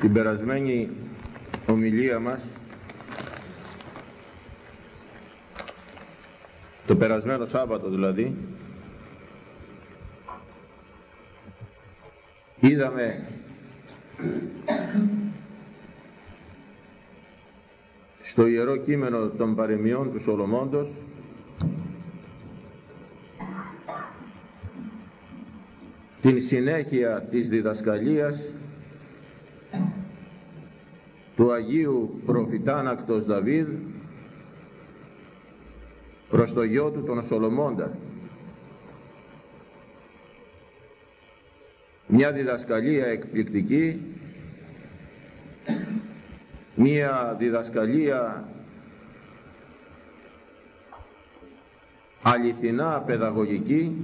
την περασμένη ομιλία μας το περασμένο Σάββατο δηλαδή είδαμε στο Ιερό Κείμενο των Παρεμιών του Σολομώντος την συνέχεια της διδασκαλίας του Αγίου Προφητάνακτος Δαβίδ προς το γιο του τον Σολομώντα. Μια διδασκαλία εκπληκτική, μια διδασκαλία αληθινά παιδαγωγική,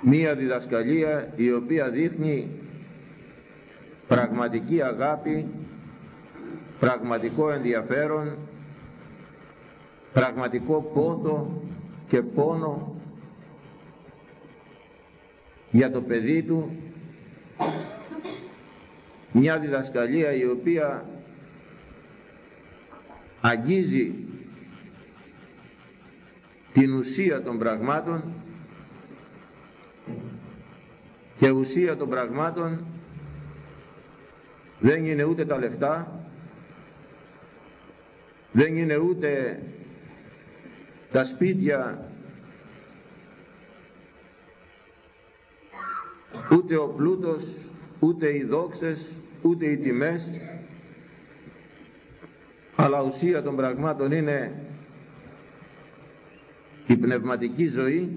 μια διδασκαλία η οποία δείχνει πραγματική αγάπη, πραγματικό ενδιαφέρον, πραγματικό πόθο και πόνο για το παιδί του, μια διδασκαλία η οποία αγγίζει την ουσία των πραγμάτων και ουσία των πραγμάτων δεν είναι ούτε τα λεφτά δεν είναι ούτε τα σπίτια ούτε ο πλούτος ούτε οι δόξες ούτε οι τιμές. Αλλά ουσία των πραγμάτων είναι η πνευματική ζωή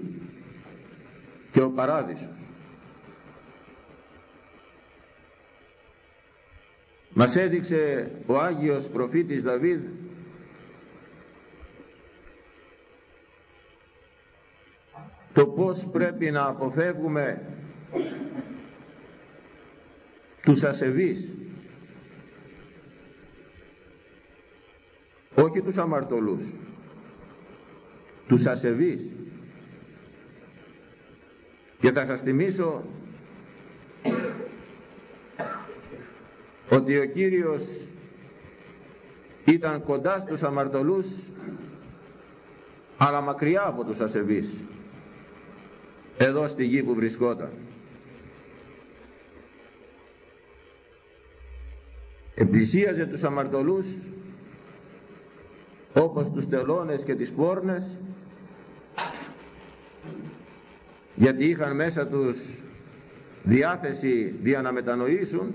και ο παράδεισος Μας έδειξε ο Άγιος Προφήτης Δαβίδ το πώς πρέπει να αποφεύγουμε τους ασεβείς. Όχι τους αμαρτωλούς τους ασεβείς. Και θα σας θυμίσω ότι ο Κύριος ήταν κοντά στους αμαρτωλούς αλλά μακριά από τους ασεβείς εδώ στη γη που βρισκόταν. Επλησίαζε τους αμαρτωλούς όπως τους τελώνες και τις πόρνες γιατί είχαν μέσα τους διάθεση για να μετανοήσουν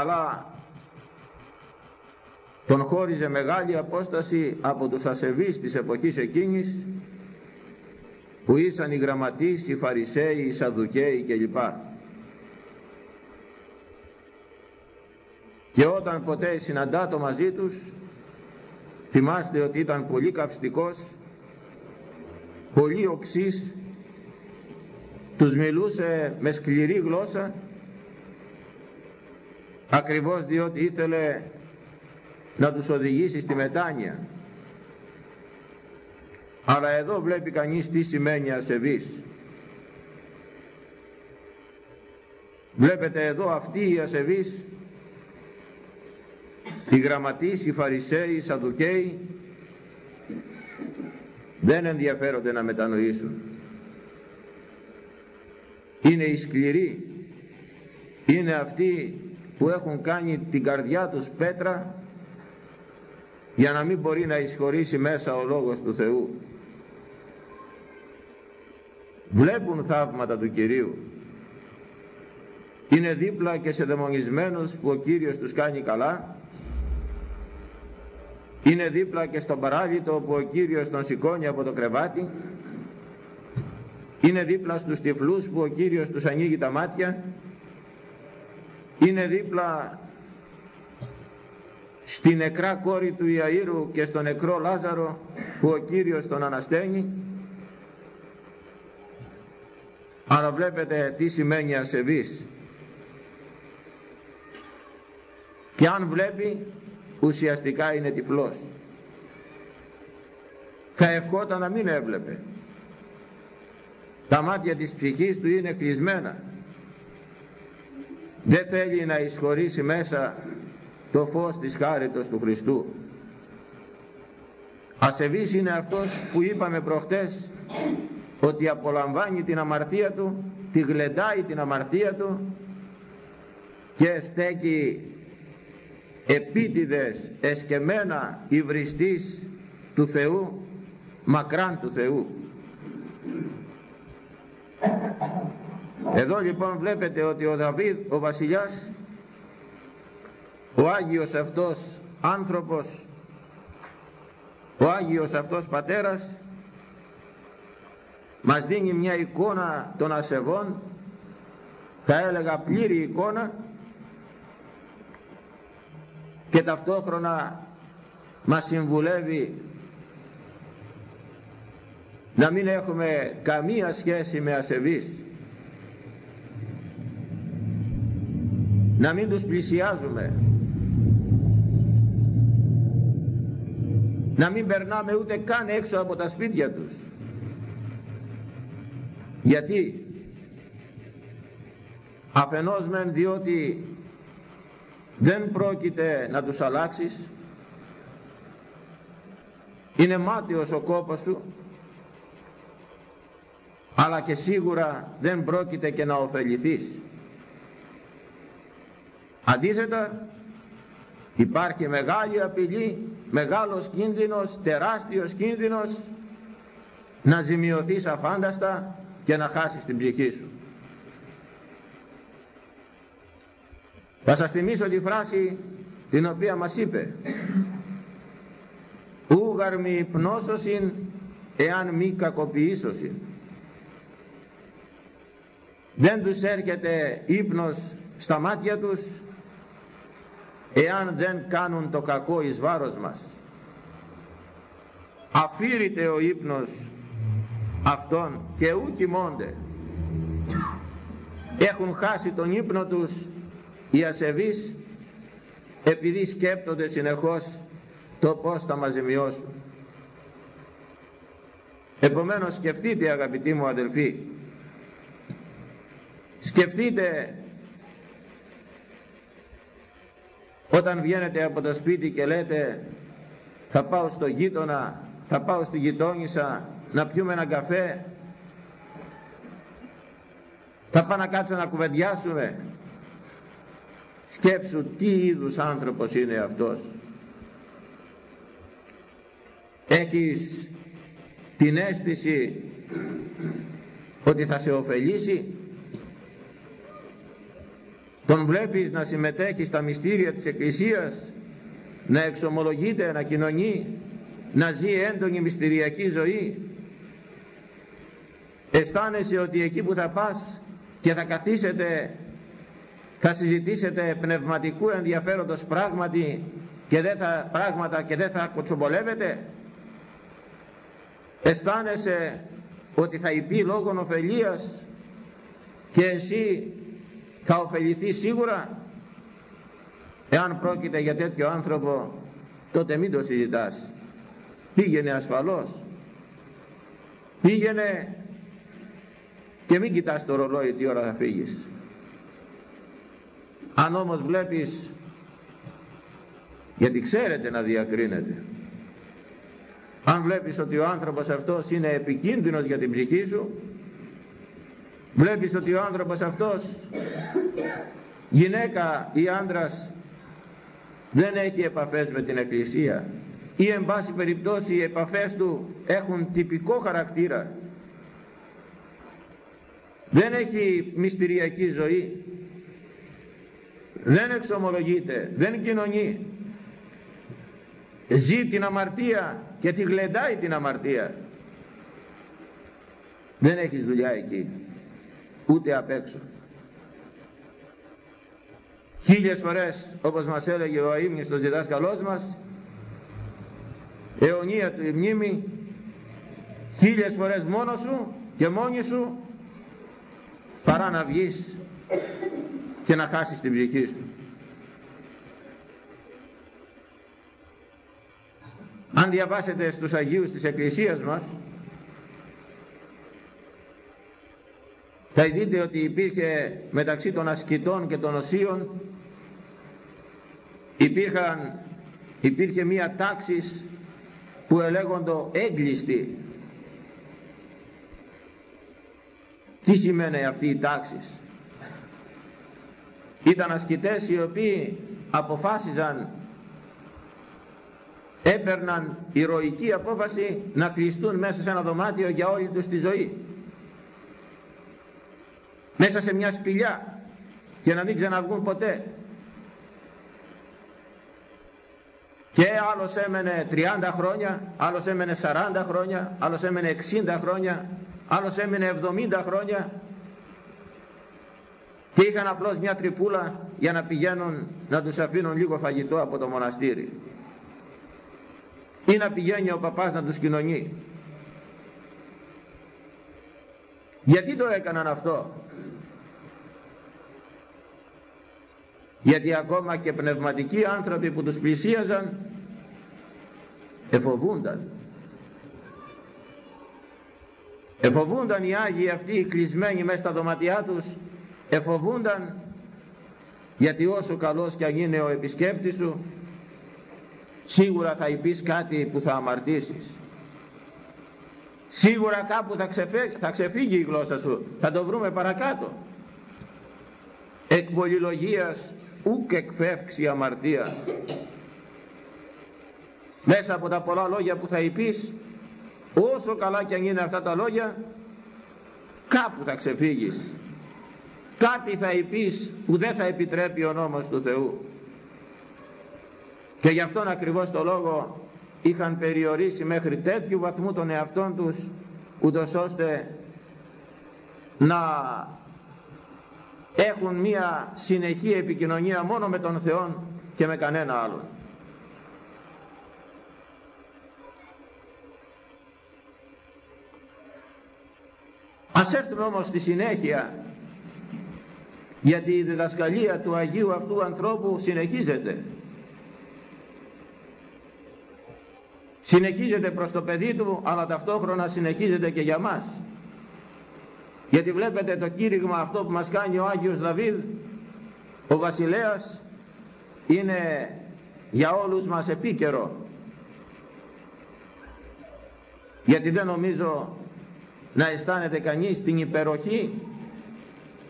αλλά τον χώριζε μεγάλη απόσταση από τους ασεβείς της εποχής εκείνης που ήσαν οι γραμματείς, οι φαρισαίοι, οι σαδουκαίοι κλπ. Και όταν ποτέ συναντά μαζί τους θυμάστε ότι ήταν πολύ καυστικός πολύ οξύς τους μιλούσε με σκληρή γλώσσα ακριβώς διότι ήθελε να τους οδηγήσει στη μετάνοια. Αλλά εδώ βλέπει κανείς τι σημαίνει ασεβής. Βλέπετε εδώ αυτοί οι ασεβείς οι γραμματείς, οι φαρισαίοι, οι σαδουκαίοι δεν ενδιαφέρονται να μετανοήσουν. Είναι οι σκληροί είναι αυτοί που έχουν κάνει την καρδιά τους πέτρα για να μην μπορεί να εισχωρήσει μέσα ο Λόγος του Θεού. Βλέπουν θαύματα του Κυρίου. Είναι δίπλα και σε δαιμονισμένους που ο Κύριος τους κάνει καλά. Είναι δίπλα και στον παράλυτο που ο Κύριος τον σηκώνει από το κρεβάτι. Είναι δίπλα στους τυφλούς που ο Κύριος τους ανοίγει τα μάτια είναι δίπλα στη νεκρά κόρη του Ιαΐρου και στο νεκρό Λάζαρο που ο Κύριος τον ανασταίνει αλλά βλέπετε τι σημαίνει ασεβής. Και αν βλέπει ουσιαστικά είναι τυφλός. Θα ευχόταν να μην έβλεπε. Τα μάτια της ψυχής του είναι κλεισμένα δεν θέλει να εισχωρήσει μέσα το φως της χάριτος του Χριστού. Ασεβής είναι αυτός που είπαμε προχτές ότι απολαμβάνει την αμαρτία του τη γλεντάει την αμαρτία του και στέκει επίτηδες εσκεμένα υβριστής του Θεού μακράν του Θεού εδώ λοιπόν βλέπετε ότι ο Δαβίδ ο βασιλιάς ο Άγιος αυτός άνθρωπος ο Άγιος αυτός πατέρας μας δίνει μια εικόνα των ασεβών θα έλεγα πλήρη εικόνα και ταυτόχρονα μας συμβουλεύει να μην έχουμε καμία σχέση με ασεβείς να μην τους πλησιάζουμε. Να μην περνάμε ούτε καν έξω από τα σπίτια τους. Γιατί αφενός μεν διότι δεν πρόκειται να τους αλλάξεις είναι μάτιος ο κόπος σου αλλά και σίγουρα δεν πρόκειται και να ωφεληθείς αντίθετα υπάρχει μεγάλη απειλή μεγάλος κίνδυνος τεράστιος κίνδυνος να ζημιωθείς αφάνταστα και να χάσεις την ψυχή σου. Θα σας θυμίσω τη φράση την οποία μας είπε. Ούγαρ μη υπνόσωσιν εάν μη κακοποιήσωσιν δεν τους έρχεται ύπνος στα μάτια τους εάν δεν κάνουν το κακό εις βάρος μας αφήρηται ο ύπνος αυτών και ου κοιμώνται. Έχουν χάσει τον ύπνο τους οι ασεβείς επειδή σκέπτονται συνεχώς το πως θα μας ζημιώσουν. Επομένως σκεφτείτε αγαπητοί μου αδελφοί σκεφτείτε όταν βγαίνετε από το σπίτι και λέτε θα πάω στο γείτονα θα πάω στη γειτόνισσα να πιούμε ένα καφέ θα πάω να κάτσω να κουβεντιάσουμε σκέψου τι είδους άνθρωπος είναι αυτός. Έχεις την αίσθηση ότι θα σε ωφελήσει; Τον βλέπεις να συμμετέχεις στα μυστήρια της Εκκλησίας να εξομολογείται, να κοινωνεί να ζει έντονη μυστηριακή ζωή. Αισθάνεσαι ότι εκεί που θα πας και θα καθίσετε θα συζητήσετε πνευματικού ενδιαφέροντος πράγματι και δεν θα, πράγματα και δεν θα κοτσομπολεύετε αισθάνεσαι ότι θα υπεί λόγων ωφελίας και εσύ θα ωφεληθεί σίγουρα. Εάν πρόκειται για τέτοιο άνθρωπο τότε μην το συζητάς. Πήγαινε ασφαλώς. Πήγαινε και μην κοιτάς το ρολόι τι ώρα θα φύγεις. Αν όμως βλέπεις γιατί ξέρετε να διακρίνετε αν βλέπεις ότι ο άνθρωπος αυτός είναι επικίνδυνος για την ψυχή σου βλέπεις ότι ο άνθρωπος αυτός γυναίκα ή άντρας δεν έχει επαφές με την Εκκλησία ή εν πάση περιπτώσει οι επαφές του έχουν τυπικό χαρακτήρα. Δεν έχει μυστηριακή ζωή δεν εξομολογείται δεν κοινωνεί. Ζει την αμαρτία και τη γλεντάει την αμαρτία. Δεν έχεις δουλειά εκεί ούτε απ' έξω. Χίλιες φορές όπως μας έλεγε ο αείμνηστος διδάσκαλός μας αιωνία του η μνήμη χίλιες φορές μόνος σου και μόνη σου παρά να βγεις και να χάσεις την ψυχή σου. Αν διαβάσετε στους Αγίους της Εκκλησίας μας θα δείτε ότι υπήρχε μεταξύ των ασκητών και των οσίων υπήρχαν, υπήρχε μία τάξης που ελέγοντο έγκλειστη τι σημαίνει αυτή η τάξης; Ήταν ασκητές οι οποίοι αποφάσιζαν έπαιρναν ηρωική απόφαση να κλειστούν μέσα σε ένα δωμάτιο για όλη τους τη ζωή μέσα σε μια σπηλιά και να μην ξαναβγούν ποτέ. Και άλλος έμενε 30 χρόνια άλλος έμενε 40 χρόνια άλλος έμενε 60 χρόνια άλλος έμενε 70 χρόνια. Και είχαν απλώς μια τρυπούλα για να πηγαίνουν να τους αφήνουν λίγο φαγητό από το μοναστήρι ή να πηγαίνει ο παπάς να τους κοινωνεί γιατί το έκαναν αυτό; Γιατί ακόμα και πνευματικοί άνθρωποι που τους πλησίαζαν εφοβούνταν. Εφοβούνταν οι Άγιοι αυτοί οι κλεισμένοι μέσα στα δωματιά τους εφοβούνταν γιατί όσο καλός και αν είναι ο επισκέπτης σου σίγουρα θα υπείς κάτι που θα αμαρτήσεις σίγουρα κάπου θα, θα ξεφύγει η γλώσσα σου. Θα το βρούμε παρακάτω. Εκ πολυλογίας ούκ εκφεύξει αμαρτία. Μέσα από τα πολλά λόγια που θα υπείς όσο καλά και αν είναι αυτά τα λόγια κάπου θα ξεφύγεις. Κάτι θα υπείς που δεν θα επιτρέπει ο νόμος του Θεού. Και γι' αυτόν ακριβώς το λόγο είχαν περιορίσει μέχρι τέτοιου βαθμού των εαυτών τους ούτως ώστε να έχουν μία συνεχή επικοινωνία μόνο με τον Θεό και με κανένα άλλον. Ας έρθουμε όμως στη συνέχεια γιατί η διδασκαλία του Αγίου αυτού ανθρώπου συνεχίζεται. Συνεχίζεται προς το παιδί του αλλά ταυτόχρονα συνεχίζεται και για μας. Γιατί βλέπετε το κήρυγμα αυτό που μας κάνει ο Άγιος Δαβίδ, ο βασιλέας είναι για όλους μας επίκαιρο. Γιατί δεν νομίζω να αισθάνεται κανείς την υπεροχή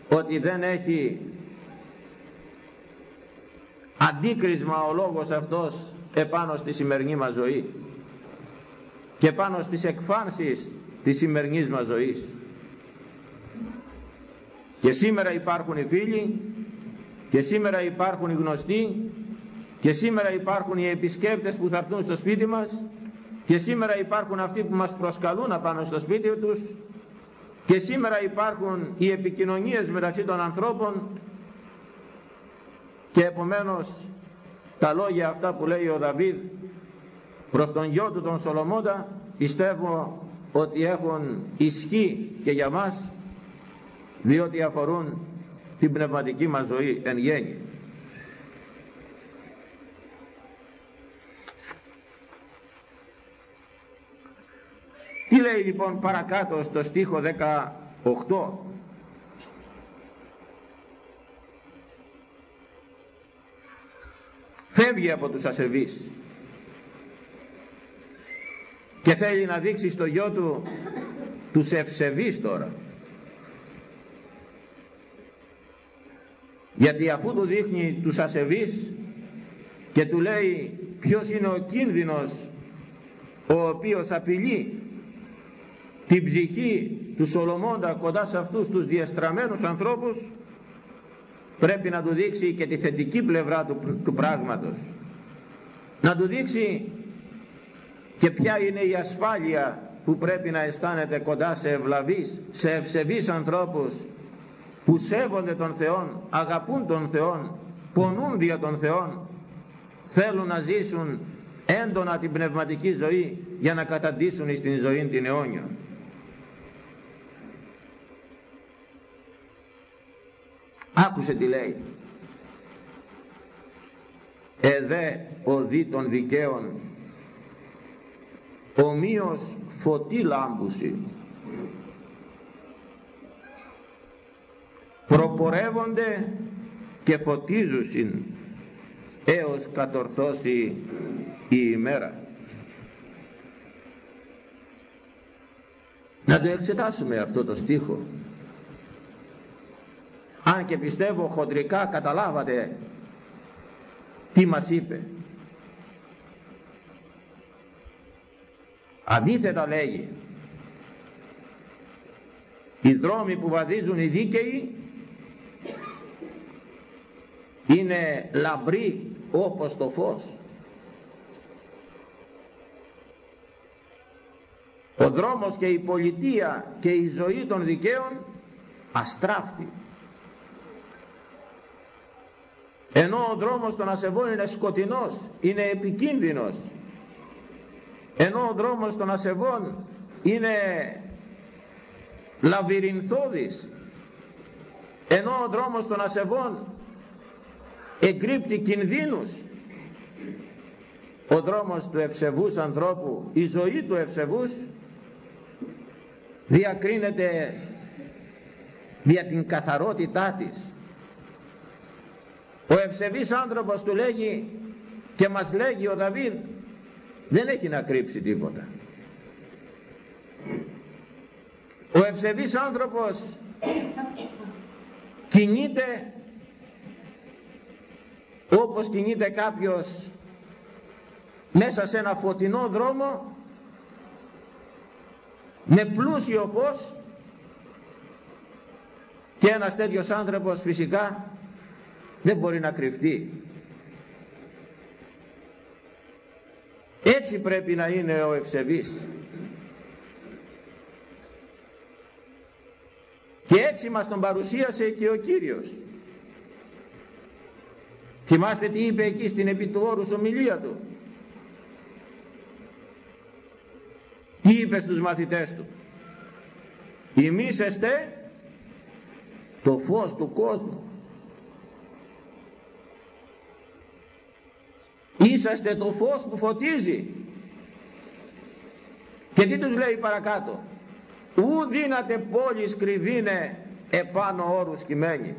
ότι δεν έχει αντίκρισμα ο λόγος αυτός επάνω στη σημερινή μας ζωή και πάνω στις εκφάνσεις της σημερινής μας ζωής. Και σήμερα υπάρχουν οι φίλοι και σήμερα υπάρχουν οι γνωστοί και σήμερα υπάρχουν οι επισκέπτες που θα έρθουν στο σπίτι μας και σήμερα υπάρχουν αυτοί που μας προσκαλούν απάνω στο σπίτι τους και σήμερα υπάρχουν οι επικοινωνίες μεταξύ των ανθρώπων και επομένως τα λόγια αυτά που λέει ο Δαβίδ προς τον γιο του τον Σολομώντα πιστεύω ότι έχουν ισχύ και για μας διότι αφορούν την πνευματική μας ζωή εν γέννη. Τι λέει λοιπόν παρακάτω στο στίχο 18 φεύγει από τους ασεβείς και θέλει να δείξει στο γιο του τους ευσεβείς τώρα. Γιατί αφού του δείχνει τους ασεβείς και του λέει ποιος είναι ο κίνδυνος ο οποίος απειλεί την ψυχή του Σολομώντα κοντά σε αυτούς τους διεστραμμένους ανθρώπους πρέπει να του δείξει και τη θετική πλευρά του, του πράγματος. Να του δείξει και ποια είναι η ασφάλεια που πρέπει να αισθάνεται κοντά σε ευλαβείς, σε ευσεβείς ανθρώπους που σέβονται τον Θεό, αγαπούν τον Θεό, πονούν δια τον Θεό, θέλουν να ζήσουν έντονα την πνευματική ζωή για να καταντήσουν στην ζωή την αιώνια. Άκουσε τι λέει. Εδέ οδή των δικαίων ομοίως φωτή λάμπουση προπορεύονται και φωτίζουσιν έως κατορθώσει η ημέρα. Να το εξετάσουμε αυτό το στίχο. Αν και πιστεύω χοντρικά καταλάβατε τι μας είπε. Αντίθετα λέγει οι δρόμοι που βαδίζουν οι δίκαιοι είναι λαμπροί όπως το φως. Ο δρόμος και η πολιτεία και η ζωή των δικαίων αστράφτη. Ενώ ο δρόμος των ασεβών είναι σκοτεινός, είναι επικίνδυνος. Ενώ ο δρόμος των ασεβών είναι λαβυρινθώδης. Ενώ ο δρόμος των ασεβών εγκρύπτει κινδύνους ο δρόμος του ευσεβούς ανθρώπου η ζωή του ευσεβούς διακρίνεται δια την καθαρότητά της ο ευσεβής άνθρωπος του λέγει και μας λέγει ο Δαβίδ δεν έχει να κρύψει τίποτα. Ο ευσεβής άνθρωπος κινείται όπως κινείται κάποιος μέσα σε ένα φωτεινό δρόμο με πλούσιο φως και ένας τέτοιος άνθρωπος φυσικά δεν μπορεί να κρυφτεί έτσι πρέπει να είναι ο ευσεβής. Και έτσι μας τον παρουσίασε και ο Κύριος. Θυμάστε τι είπε εκεί στην επί του όρους ομιλία του. Τι είπε στους μαθητές του. Ημίσεστε το φως του κόσμου είσαστε το φως που φωτίζει. Και τι τους λέει παρακάτω; Ου δύναται πόλεις κρυβίνε επάνω όρους κειμένη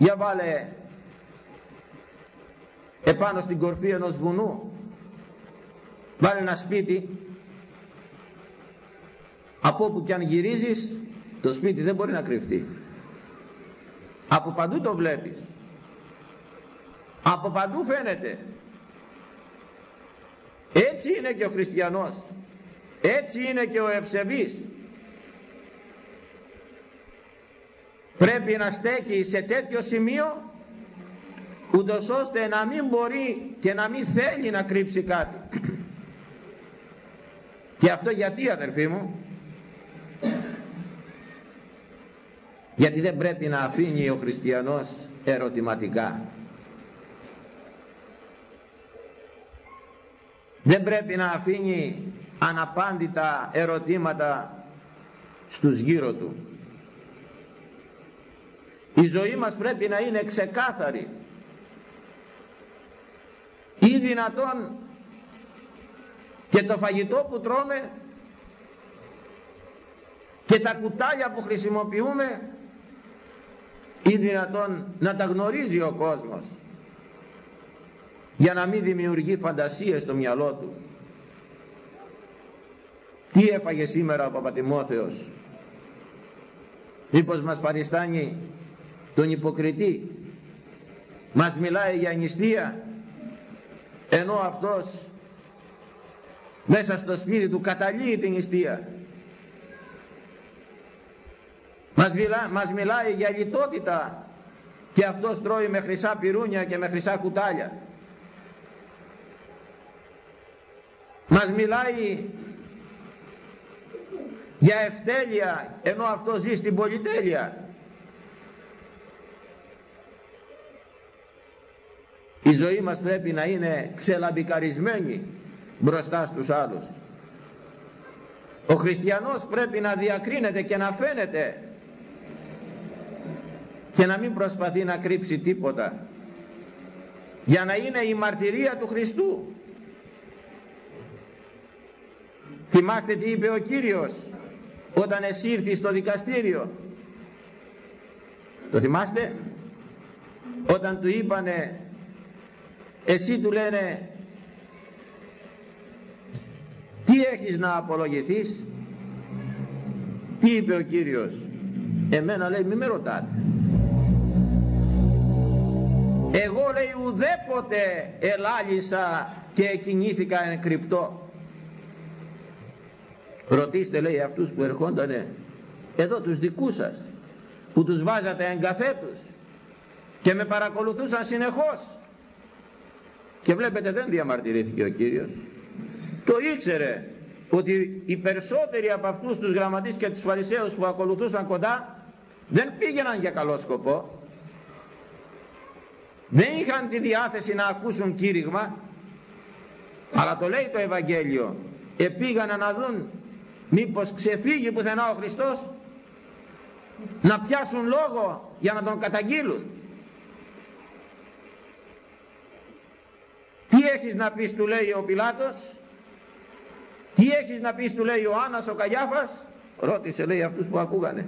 για βάλε επάνω στην κορφή ενός βουνού. Βάλε ένα σπίτι. Από όπου και αν γυρίζεις το σπίτι δεν μπορεί να κρυφτεί. Από παντού το βλέπεις από παντού φαίνεται. Έτσι είναι και ο χριστιανός. Έτσι είναι και ο ευσεβής. Πρέπει να στέκει σε τέτοιο σημείο ούτως ώστε να μην μπορεί και να μην θέλει να κρύψει κάτι. Και αυτό γιατί αδερφοί μου; Γιατί δεν πρέπει να αφήνει ο χριστιανός ερωτηματικά δεν πρέπει να αφήνει αναπάντητα ερωτήματα στους γύρω του. Η ζωή μας πρέπει να είναι ξεκάθαρη. Ή δυνατόν και το φαγητό που τρώμε και τα κουτάλια που χρησιμοποιούμε ή δυνατόν να τα γνωρίζει ο κόσμος για να μην δημιουργεί φαντασίες στο μυαλό του. Τι έφαγε σήμερα ο Παπατιμόθεος μήπως μας παριστάνει τον υποκριτή; Μας μιλάει για νηστεία; Ενώ αυτός μέσα στο σπίτι του καταλύει την νηστεία. Μας, μιλά, μας μιλάει για λιτότητα. Και αυτός τρώει με χρυσά πυρούνια και με χρυσά κουτάλια μας μιλάει για ευτέλεια ενώ αυτό ζει στην πολυτέλεια. Η ζωή μας πρέπει να είναι ξελαμπικαρισμένη μπροστά στους άλλους. Ο χριστιανός πρέπει να διακρίνεται και να φαίνεται και να μην προσπαθεί να κρύψει τίποτα. Για να είναι η μαρτυρία του Χριστού θυμάστε τι είπε ο Κύριος όταν εσύ ήρθες στο δικαστήριο. Το θυμάστε; Όταν του είπανε εσύ του λένε τι έχεις να απολογηθείς; Τι είπε ο Κύριος; Εμένα λέει μη με ρωτάτε εγώ λέει ουδέποτε ελάλησα και κινήθηκα εν κρυπτό ρωτήστε λέει αυτούς που ερχόντανε εδώ τους δικούς σας που τους βάζατε εγκαθέτους και με παρακολουθούσαν συνεχώς. Και βλέπετε δεν διαμαρτυρήθηκε ο Κύριος. Το ήξερε ότι οι περισσότεροι από αυτούς τους γραμματείς και τους φαρισαίους που ακολουθούσαν κοντά δεν πήγαιναν για καλό σκοπό. Δεν είχαν τη διάθεση να ακούσουν κήρυγμα. Αλλά το λέει το Ευαγγέλιο επήγαν να δουν μήπως ξεφύγει πουθενά ο Χριστός; Να πιάσουν λόγο για να τον καταγγείλουν. Τι έχεις να πεις του λέει ο Πιλάτος; Τι έχεις να πεις του λέει ο Άννας ο Καγιάφας; Ρώτησε λέει αυτούς που ακούγανε.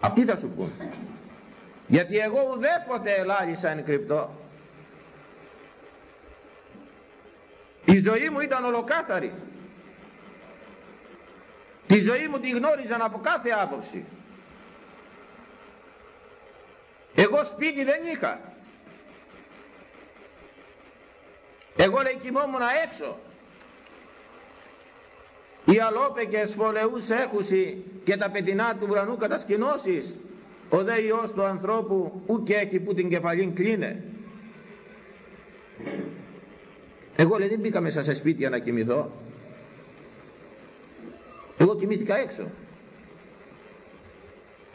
Αυτοί θα σου πούν. Γιατί εγώ ουδέποτε ελάλησα εν κρυπτό η ζωή μου ήταν ολοκάθαρη τη ζωή μου τη γνώριζαν από κάθε άποψη. Εγώ σπίτι δεν είχα. Εγώ λέει κοιμόμουν έξω. Οι αλόπεκες φωλεούς έχουσι και τα πετεινά του ουρανού κατασκηνώσεις. Ο δε Υιός του ανθρώπου ουκ έχει που την κεφαλήν κλείνε. Εγώ λέει δεν μπήκα μέσα σε σπίτια να κοιμηθώ. εγώ κοιμήθηκα έξω.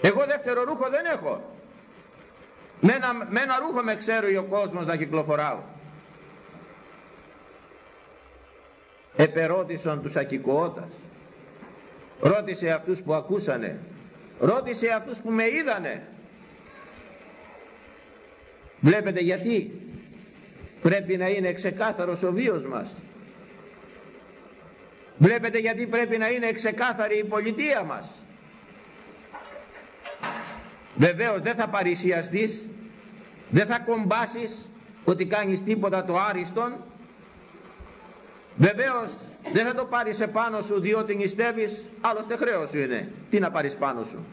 Εγώ δεύτερο ρούχο δεν έχω. Με ένα, με ένα ρούχο με ξέρει ο κόσμος να κυκλοφοράω. Επερώτησαν τους ακικοώτας ρώτησε αυτούς που ακούσανε. Ρώτησε αυτούς που με είδανε. Βλέπετε γιατί; Πρέπει να είναι ξεκάθαρος ο βίος μας βλέπετε γιατί πρέπει να είναι ξεκάθαρη η πολιτεία μας βεβαίως δεν θα παρησιαστείς δεν θα κομπάσεις ότι κάνεις τίποτα το άριστον Βεβαίως δεν θα το πάρεις επάνω σου διότι νηστεύεις, άλλωστε χρέος σου είναι. Τι να πάρεις πάνω σου;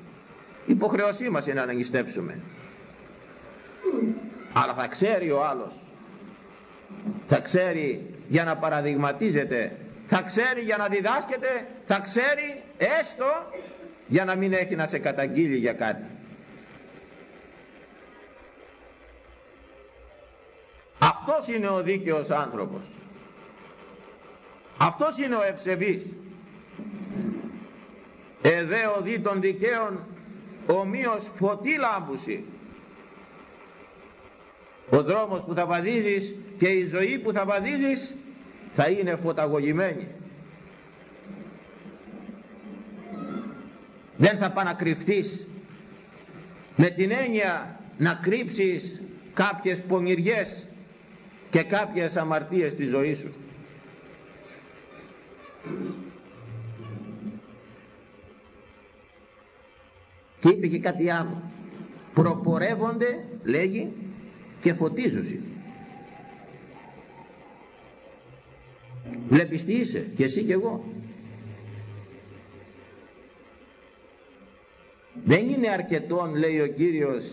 Υποχρεωσή μας είναι να νηστέψουμε. Αλλά θα ξέρει ο άλλος. Θα ξέρει για να παραδειγματίζεται. Θα ξέρει για να διδάσκεται. Θα ξέρει έστω για να μην έχει να σε καταγγείλει για κάτι. Αυτός είναι ο δίκαιος άνθρωπος. Αυτός είναι ο ευσεβής. Εδέ ο δι των δικαίων ομοίως φωτή λάμπουση. Ο δρόμος που θα βαδίζεις και η ζωή που θα βαδίζεις θα είναι φωταγωγημένη. Δεν θα πάει να κρυφτείς με την έννοια να κρύψεις κάποιες πονηριές και κάποιες αμαρτίες της ζωής σου. Και είπε και κάτι άλλο. Προπορεύονται, λέγει, και φωτίζουσι. Βλέπεις τι είσαι, και εσύ και εγώ. Δεν είναι αρκετόν, λέει ο Κύριος,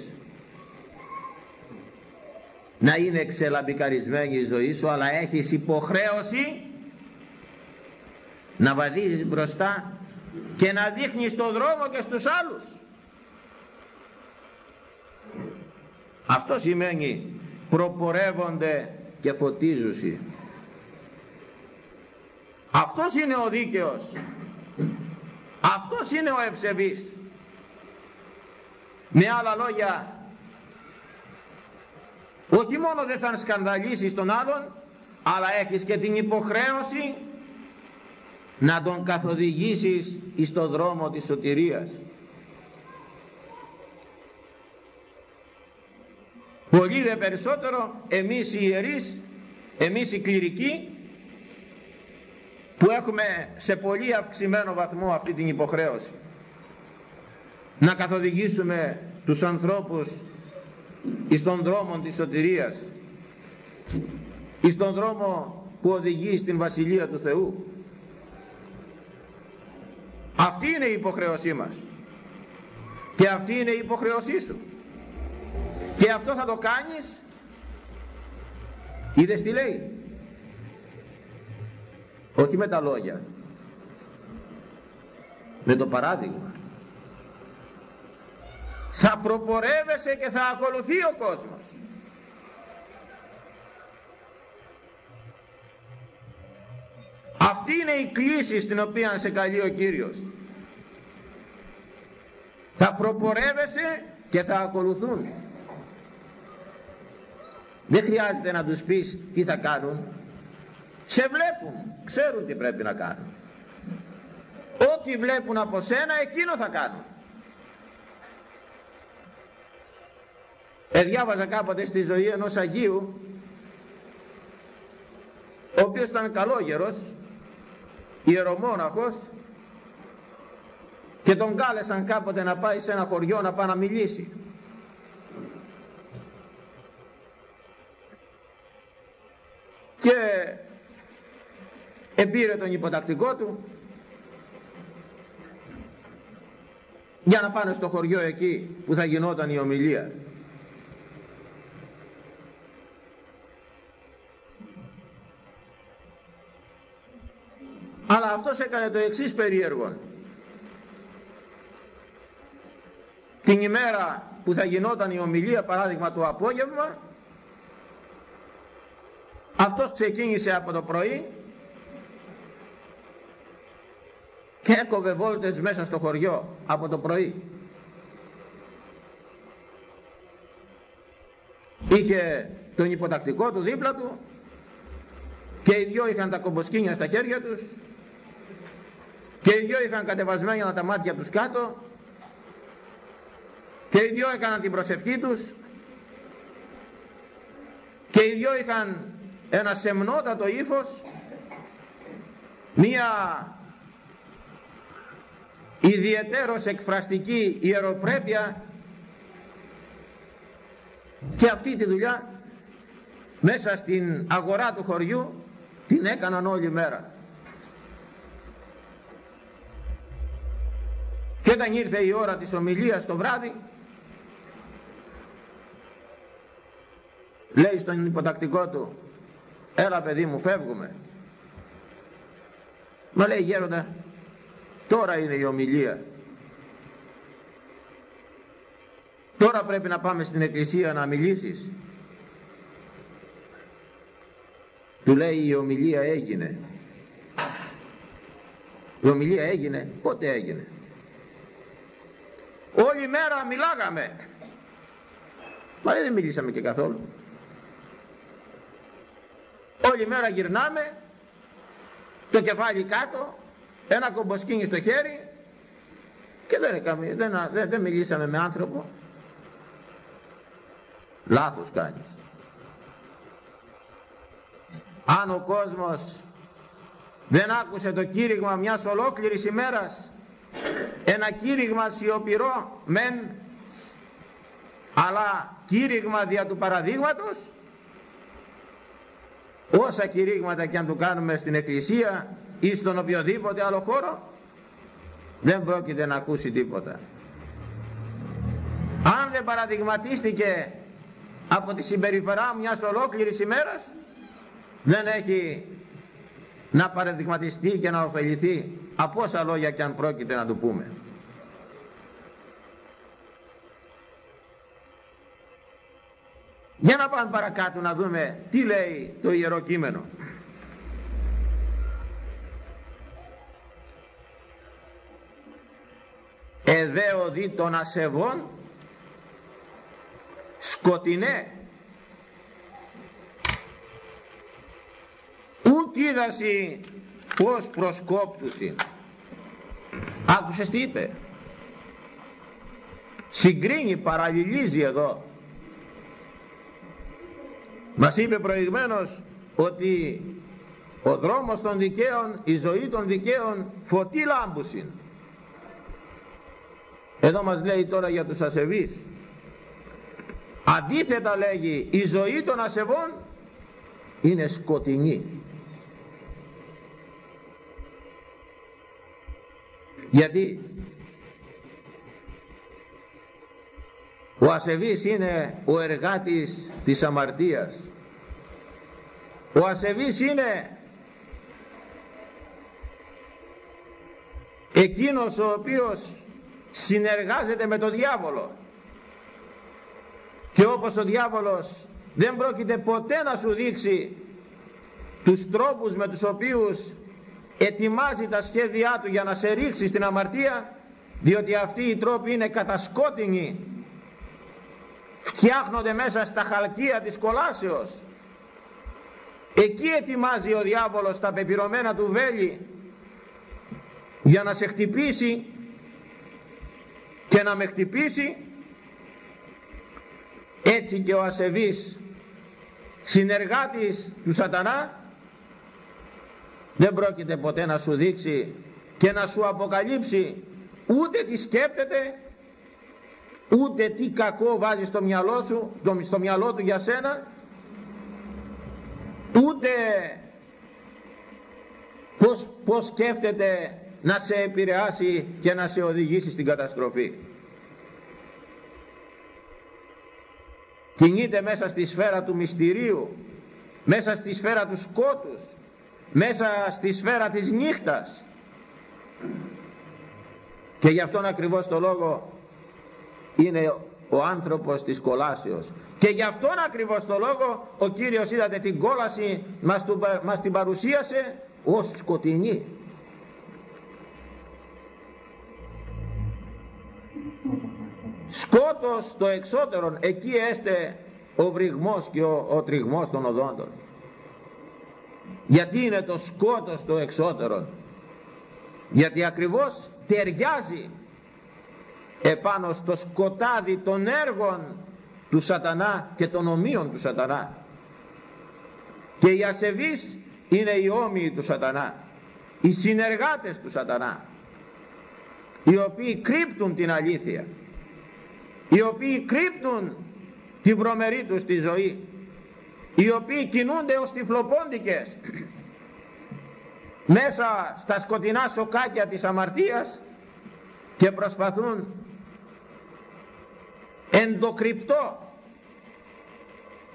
να είναι εξελαμπικαρισμένη η ζωή σου, αλλά έχεις υποχρέωση να βαδίζεις μπροστά και να δείχνεις το δρόμο και στους άλλους αυτό σημαίνει προπορεύονται και φωτίζουσι αυτός είναι ο δίκαιος αυτός είναι ο ευσεβής με άλλα λόγια όχι μόνο δεν θα σκανδαλίσεις τον άλλον αλλά έχεις και την υποχρέωση να τον καθοδηγήσεις εις το δρόμο της σωτηρίας. Πολύ δε περισσότερο εμείς οι ιερείς, εμείς οι κληρικοί που έχουμε σε πολύ αυξημένο βαθμό αυτή την υποχρέωση. Να καθοδηγήσουμε τους ανθρώπους εις τον δρόμο της σωτηρίας εις τον δρόμο που οδηγεί στην Βασιλεία του Θεού. Αυτή είναι η υποχρέωσή μας. Και αυτή είναι η υποχρέωσή σου. Και αυτό θα το κάνεις. Είδες τι λέει; Όχι με τα λόγια. Με το παράδειγμα. Θα προπορεύεσαι και θα ακολουθεί ο κόσμος. Αυτή είναι η κλίση στην οποία σε καλεί ο Κύριος. Θα προπορεύεσαι και θα ακολουθούν. Δεν χρειάζεται να τους πεις τι θα κάνουν σε βλέπουν ξέρουν τι πρέπει να κάνουν. Ό,τι βλέπουν από σένα εκείνο θα κάνουν. Εδιάβαζα κάποτε στη ζωή ενός Αγίου ο οποίος ήταν καλόγερος ιερομόναχος και τον κάλεσαν κάποτε να πάει σε ένα χωριό να πάει να μιλήσει. Και επήρε τον υποτακτικό του. Για να πάνε στο χωριό εκεί που θα γινόταν η ομιλία. Αλλά αυτός έκανε το εξής περίεργο. Την ημέρα που θα γινόταν η ομιλία παράδειγμα το απόγευμα αυτός ξεκίνησε από το πρωί και έκοβε βόλτες μέσα στο χωριό από το πρωί. Είχε τον υποτακτικό του δίπλα του και οι δυο είχαν τα κομποσκίνια στα χέρια τους και οι δυο είχαν κατεβασμένα τα μάτια τους κάτω και οι δυο έκαναν την προσευχή τους και οι δυο είχαν ένα σεμνότατο ύφος μία ιδιαιτέρως εκφραστική ιεροπρέπεια και αυτή τη δουλειά μέσα στην αγορά του χωριού την έκαναν όλη μέρα. Και όταν ήρθε η ώρα της ομιλίας το βράδυ λέει στον υποτακτικό του έλα παιδί μου φεύγουμε μα λέει γέροντα τώρα είναι η ομιλία. Τώρα πρέπει να πάμε στην εκκλησία να μιλήσεις. Του λέει η ομιλία έγινε η ομιλία έγινε. Πότε έγινε; Όλη μέρα μιλάγαμε. Μα δεν μιλήσαμε και καθόλου. Όλη μέρα γυρνάμε το κεφάλι κάτω ένα κομποσκίνι στο χέρι και δεν, έκαμε, δεν, δεν, δεν μιλήσαμε με άνθρωπο. Λάθος κάνεις. Αν ο κόσμος δεν άκουσε το κήρυγμα μιας ολόκληρης ημέρας ένα κήρυγμα σιωπηρό μεν αλλά κήρυγμα δια του παραδείγματος όσα κηρύγματα και αν του κάνουμε στην εκκλησία ή στον οποιοδήποτε άλλο χώρο δεν πρόκειται να ακούσει τίποτα αν δεν παραδειγματίστηκε από τη συμπεριφορά μιας ολόκληρης ημέρας δεν έχει να παραδειγματιστεί και να ωφεληθεί από όσα λόγια και αν πρόκειται να του πούμε Για να πάμε παρακάτω να δούμε τι λέει το Ιερό Κείμενο. Εδέω δι των ασεβών σκοτεινέ. Ουκ είδασι πως προσκόπτουσιν. Άκουσες τι είπε; Συγκρίνει παραλληλίζει εδώ. Μας είπε προηγμένως ότι ο δρόμος των δικαίων, η ζωή των δικαίων φωτί λάμπουσιν. Εδώ μας λέει τώρα για τους ασεβείς. Αντίθετα λέγει η ζωή των ασεβών είναι σκοτεινή. Γιατί ο ασεβής είναι ο εργάτης της αμαρτίας. Ο ασεβής είναι εκείνος ο οποίος συνεργάζεται με τον διάβολο. Και όπως ο διάβολος δεν πρόκειται ποτέ να σου δείξει τους τρόπους με τους οποίους ετοιμάζει τα σχέδιά του για να σε ρίξει στην αμαρτία διότι αυτοί οι τρόποι είναι κατασκότεινοι. Φτιάχνονται μέσα στα χαλκία της κολάσεως. Εκεί ετοιμάζει ο διάβολος τα πεπειρωμένα του βέλη για να σε χτυπήσει και να με χτυπήσει. Έτσι και ο ασεβής συνεργάτης του σατανά δεν πρόκειται ποτέ να σου δείξει και να σου αποκαλύψει ούτε τι σκέπτεται ούτε τι κακό βάζει στο μυαλό, σου, στο μυαλό του για σένα ούτε πως, πως σκέφτεται να σε επηρεάσει και να σε οδηγήσει στην καταστροφή. Κινείται μέσα στη σφαίρα του μυστηρίου, μέσα στη σφαίρα του σκότους, μέσα στη σφαίρα της νύχτας. Και γι' αυτόν ακριβώς το λόγο είναι ο άνθρωπος της κολάσεως. Και γι' αυτόν ακριβώς το λόγο ο Κύριος είδατε την κόλαση μας, του, μας την παρουσίασε ως σκοτεινή. Σκότος το εξώτερον εκεί έστε ο βρυγμός και ο, ο τριγμός των οδόντων. Γιατί είναι το σκότος το εξώτερον; Γιατί ακριβώς ταιριάζει επάνω στο σκοτάδι των έργων του σατανά και των ομοίων του σατανά. Και οι ασεβείς είναι οι όμοιοι του σατανά οι συνεργάτες του σατανά οι οποίοι κρύπτουν την αλήθεια οι οποίοι κρύπτουν την προμερή τους στη ζωή οι οποίοι κινούνται ως τυφλοπόντικες μέσα στα σκοτεινά σοκάκια της αμαρτίας και προσπαθούν εντοκρυπτό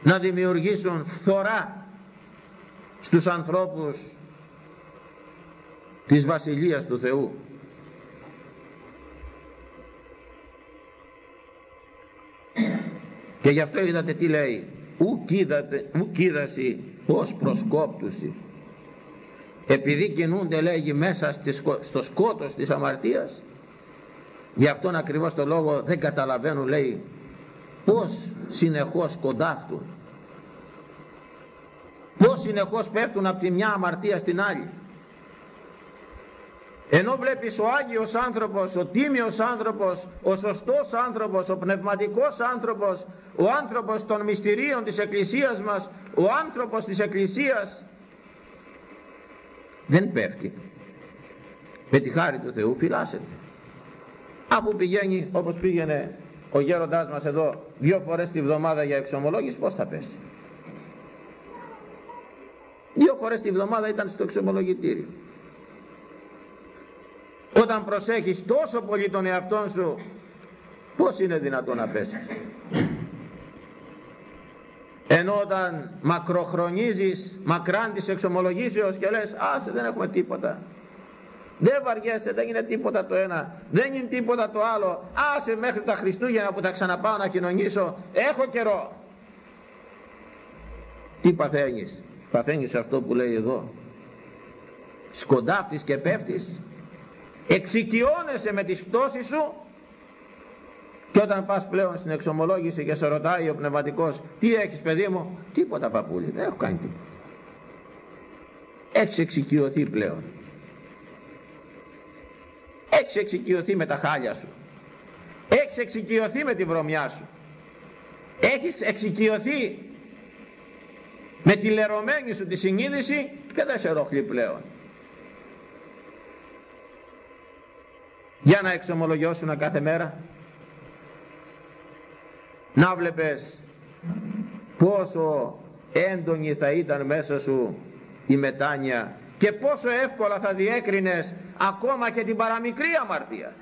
να δημιουργήσουν φθορά στους ανθρώπους της Βασιλείας του Θεού Και γι' αυτό είδατε τι λέει. Ουκ, είδατε, ουκ είδασι ως προσκόπτουσι. Επειδή κινούνται λέγει μέσα στο σκότος της αμαρτίας γι' αυτόν ακριβώς το λόγο δεν καταλαβαίνουν λέει πως συνεχώς κοντάφτουν πως συνεχώς πέφτουν από τη μια αμαρτία στην άλλη ενώ βλέπεις ο Άγιος άνθρωπος, ο τίμιος άνθρωπος, ο σωστός άνθρωπος, ο πνευματικός άνθρωπος, ο άνθρωπος των μυστηρίων της Εκκλησίας μας, ο άνθρωπος της Εκκλησίας, δεν πέφτει. Με τη χάρη του Θεού φυλάσσεται. Αφού πηγαίνει όπως πήγαινε ο γέροντάς μας εδώ δύο φορές τη βδομάδα για εξομολόγηση, πώς θα πέσει; Δύο φορές τη βδομάδα ήταν στο εξομολογητήριο όταν προσέχεις τόσο πολύ τον εαυτό σου πως είναι δυνατόν να πέσεις; Ενώ όταν μακροχρονίζεις μακράν της εξομολογήσεως και λες άσε δεν έχουμε τίποτα δεν βαριέσαι, δεν είναι τίποτα το ένα, δεν είναι τίποτα το άλλο. Άσε μέχρι τα Χριστούγεννα που θα ξαναπάω να κοινωνήσω, έχω καιρό. Τι παθαίνεις, παθαίνεις αυτό που λέει εδώ. Σκοντάφτεις και πέφτεις εξοικειώνεσαι με τις πτώσεις σου και όταν πας πλέον στην εξομολόγηση και σε ρωτάει ο πνευματικός τι έχεις παιδί μου; Τίποτα παππούλη δεν έχω κάνει τίποτα έχεις εξοικειωθεί πλέον. Έχεις εξοικειωθεί με τα χάλια σου. Έχεις εξοικειωθεί με τη βρωμιά σου. Έχεις εξοικειωθεί με τη λερωμένη σου τη συνείδηση και δεν σε ενοχλεί πλέον. Για να εξομολογιώσουν κάθε μέρα. Να βλέπεις πόσο έντονη θα ήταν μέσα σου η μετάνοια και πόσο εύκολα θα διέκρινες ακόμα και την παραμικρή αμαρτία.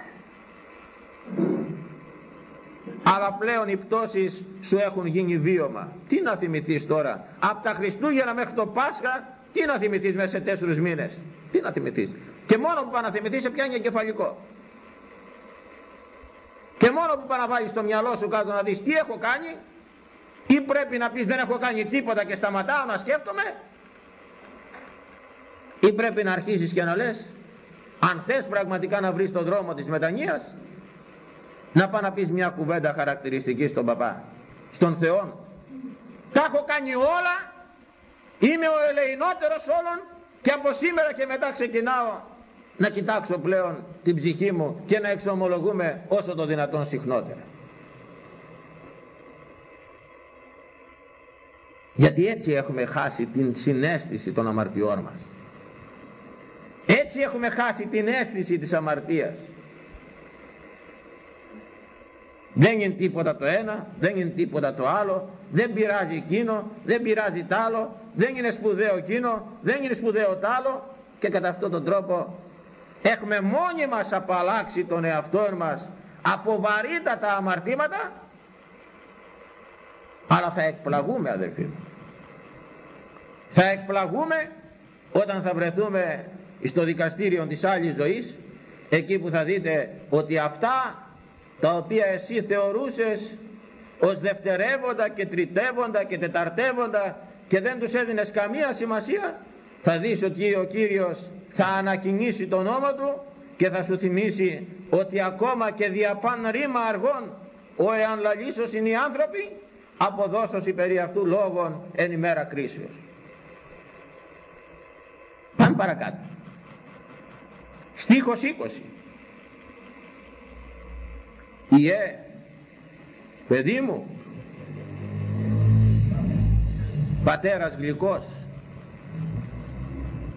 Αλλά πλέον οι πτώσεις σου έχουν γίνει βίωμα. Τι να θυμηθείς τώρα; Από τα Χριστούγεννα μέχρι το Πάσχα τι να θυμηθείς μέσα σε τέσσερις μήνες; Τι να θυμηθείς; Και μόνο που πάνε να θυμηθείς σε πιάνει εγκεφαλικό και μόνο που πάνε να βάλεις το μυαλό σου κάτω να δεις τι έχω κάνει ή πρέπει να πεις δεν έχω κάνει τίποτα και σταματάω να σκέφτομαι ή πρέπει να αρχίσεις και να λες αν θες πραγματικά να βρεις τον δρόμο της μετανοίας να πάει να πεις μια κουβέντα χαρακτηριστική στον παπά στον Θεό τα έχω κάνει όλα είμαι ο ελεηνότερος όλων και από σήμερα και μετά ξεκινάω να κοιτάξω πλέον την ψυχή μου και να εξομολογούμε όσο το δυνατόν συχνότερα. Γιατί έτσι έχουμε χάσει την συνέστηση των αμαρτιών μας. Έτσι έχουμε χάσει την αίσθηση της αμαρτίας. Δεν είναι τίποτα το ένα, δεν είναι τίποτα το άλλο, δεν πειράζει εκείνο, δεν πειράζει τ' άλλο, δεν είναι σπουδαίο εκείνο, δεν είναι σπουδαίο τ' άλλο και κατά αυτόν τον τρόπο έχουμε μόνοι μας απαλλάξει τον εαυτό μας από βαρύτατα αμαρτήματα αλλά θα εκπλαγούμε αδερφοί μου. Θα εκπλαγούμε όταν θα βρεθούμε στο δικαστήριο της άλλης ζωής εκεί που θα δείτε ότι αυτά τα οποία εσύ θεωρούσες ως δευτερεύοντα και τριτεύοντα και τεταρτεύοντα και δεν τους έδινες καμία σημασία θα δεις ότι ο Κύριος θα ανακοινήσει τον όνομα Του και θα σου θυμίσει ότι ακόμα και διαπάν ρήμα αργών ο εάν λαλήσος είναι οι άνθρωποι αποδώσωση περί αυτού λόγων εν ημέρα κρίσεως. Πάμε παρακάτω. Στίχος 20. Ιε, παιδί μου, πατέρας γλυκός,